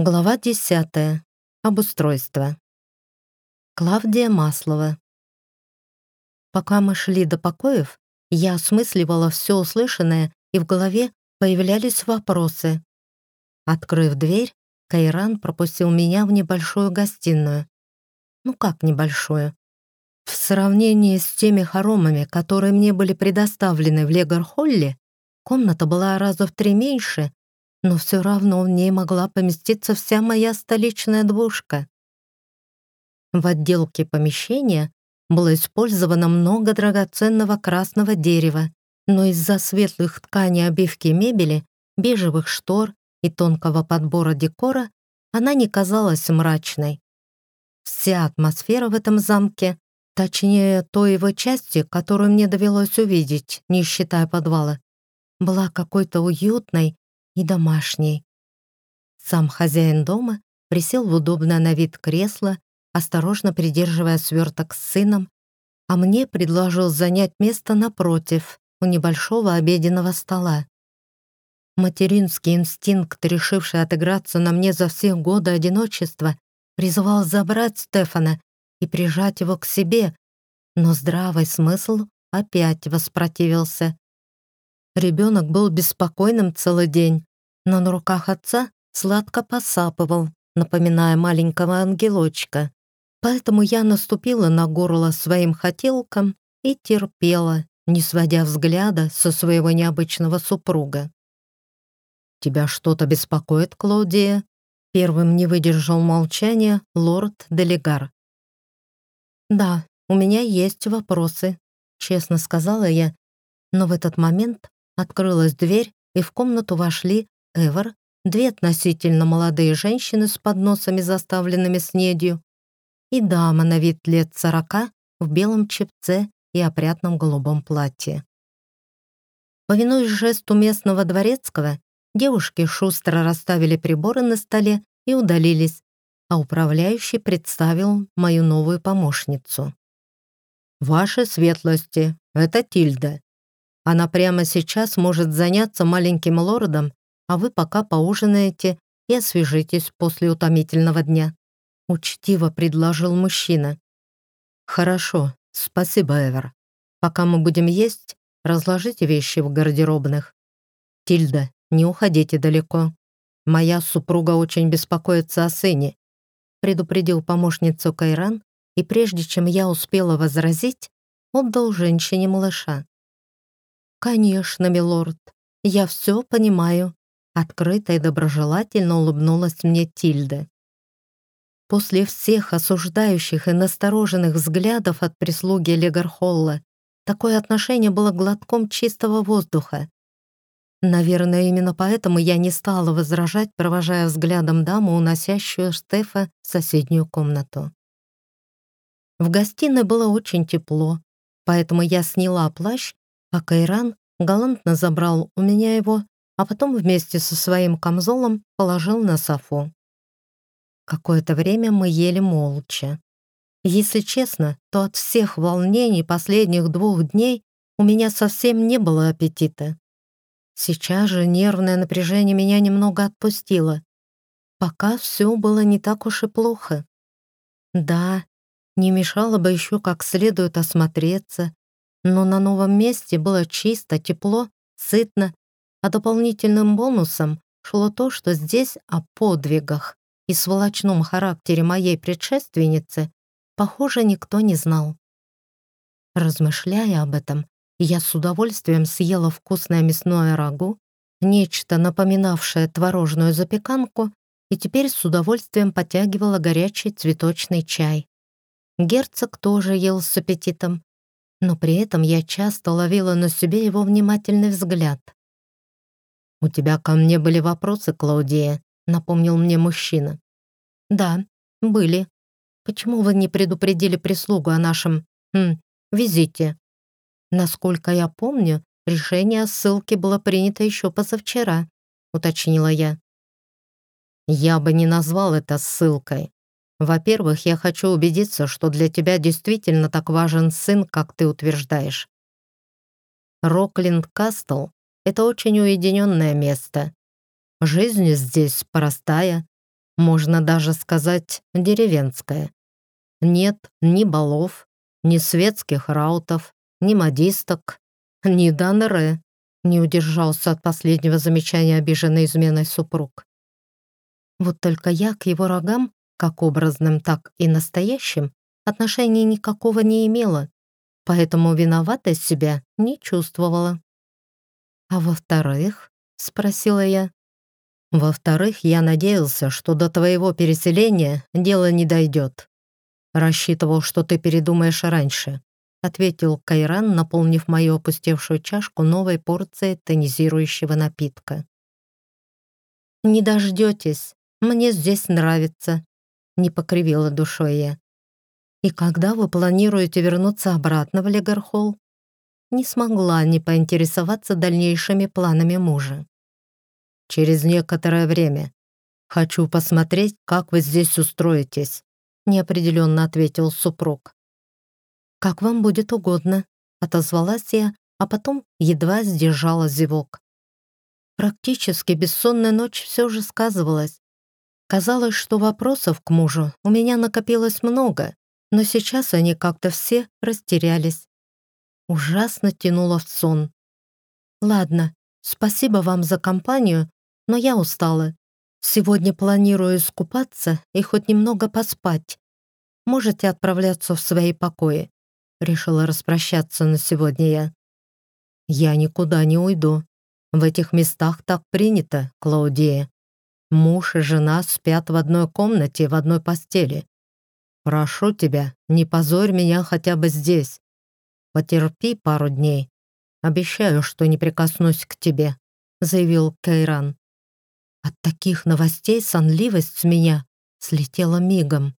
Глава 10. Обустройство. Клавдия Маслова. Пока мы шли до покоев, я осмысливала все услышанное, и в голове появлялись вопросы. Открыв дверь, Кайран пропустил меня в небольшую гостиную. Ну как небольшую? В сравнении с теми хоромами, которые мне были предоставлены в Легархолле, комната была раза в три меньше но все равно в ней могла поместиться вся моя столичная двушка. В отделке помещения было использовано много драгоценного красного дерева, но из-за светлых тканей обивки мебели, бежевых штор и тонкого подбора декора она не казалась мрачной. Вся атмосфера в этом замке, точнее той его части, которую мне довелось увидеть, не считая подвала, была какой-то уютной и домашней. Сам хозяин дома присел в удобное на вид кресло, осторожно придерживая сверток с сыном, а мне предложил занять место напротив, у небольшого обеденного стола. Материнский инстинкт, решивший отыграться на мне за все годы одиночества, призывал забрать Стефана и прижать его к себе, но здравый смысл опять воспротивился. Ребенок был беспокойным целый день, но на руках отца сладко посапывал, напоминая маленького ангелочка. Поэтому я наступила на горло своим хотелкам и терпела, не сводя взгляда со своего необычного супруга. «Тебя что-то беспокоит, Клаудия?» Первым не выдержал молчания лорд Делегар. «Да, у меня есть вопросы», — честно сказала я, но в этот момент Открылась дверь, и в комнату вошли Эвер, две относительно молодые женщины с подносами, заставленными снедью, и дама на вид лет сорока в белом чепце и опрятном голубом платье. Повинуясь жесту местного дворецкого, девушки шустро расставили приборы на столе и удалились, а управляющий представил мою новую помощницу. «Ваши светлости, это Тильда. Она прямо сейчас может заняться маленьким лордом, а вы пока поужинаете и освежитесь после утомительного дня», — учтиво предложил мужчина. «Хорошо, спасибо, Эвер. Пока мы будем есть, разложите вещи в гардеробных. Тильда, не уходите далеко. Моя супруга очень беспокоится о сыне», — предупредил помощницу Кайран, и прежде чем я успела возразить, отдал женщине малыша. «Конечно, милорд, я все понимаю», — открыто и доброжелательно улыбнулась мне Тильда. После всех осуждающих и настороженных взглядов от прислуги Легархолла такое отношение было глотком чистого воздуха. Наверное, именно поэтому я не стала возражать, провожая взглядом даму, уносящую Штефа в соседнюю комнату. В гостиной было очень тепло, поэтому я сняла плащ а Кайран галантно забрал у меня его, а потом вместе со своим камзолом положил на софу. Какое-то время мы ели молча. Если честно, то от всех волнений последних двух дней у меня совсем не было аппетита. Сейчас же нервное напряжение меня немного отпустило. Пока все было не так уж и плохо. Да, не мешало бы еще как следует осмотреться, но на новом месте было чисто, тепло, сытно, а дополнительным бонусом шло то, что здесь о подвигах и сволочном характере моей предшественницы, похоже, никто не знал. Размышляя об этом, я с удовольствием съела вкусное мясное рагу, нечто напоминавшее творожную запеканку, и теперь с удовольствием потягивала горячий цветочный чай. Герцог тоже ел с аппетитом, но при этом я часто ловила на себе его внимательный взгляд. «У тебя ко мне были вопросы, Клаудия», — напомнил мне мужчина. «Да, были. Почему вы не предупредили прислугу о нашем хм, визите? Насколько я помню, решение о ссылке было принято еще позавчера», — уточнила я. «Я бы не назвал это ссылкой. Во-первых, я хочу убедиться, что для тебя действительно так важен сын, как ты утверждаешь. Роклинд Кастл — это очень уединенное место. Жизнь здесь простая, можно даже сказать деревенская. Нет ни балов, ни светских раутов, ни модисток, ни данере, не удержался от последнего замечания обиженной изменой супруг. Вот только я к его рогам, как образным, так и настоящим, отношения никакого не имела, поэтому виноватой себя не чувствовала. «А во-вторых?» — спросила я. «Во-вторых, я надеялся, что до твоего переселения дело не дойдет. Рассчитывал, что ты передумаешь раньше», — ответил Кайран, наполнив мою опустевшую чашку новой порцией тонизирующего напитка. «Не дождетесь, мне здесь нравится», — не покривила душой я. «И когда вы планируете вернуться обратно в Легархолл?» Не смогла не поинтересоваться дальнейшими планами мужа. «Через некоторое время. Хочу посмотреть, как вы здесь устроитесь», — неопределенно ответил супруг. «Как вам будет угодно», — отозвалась я, а потом едва сдержала зевок. Практически бессонная ночь все же сказывалась. Казалось, что вопросов к мужу у меня накопилось много, но сейчас они как-то все растерялись. Ужасно тянуло в сон. «Ладно, спасибо вам за компанию, но я устала. Сегодня планирую искупаться и хоть немного поспать. Можете отправляться в свои покои». Решила распрощаться на сегодня я. «Я никуда не уйду. В этих местах так принято, Клаудия. Муж и жена спят в одной комнате, в одной постели. Прошу тебя, не позорь меня хотя бы здесь. Потерпи пару дней. Обещаю, что не прикоснусь к тебе», — заявил Кейран. От таких новостей сонливость с меня слетела мигом.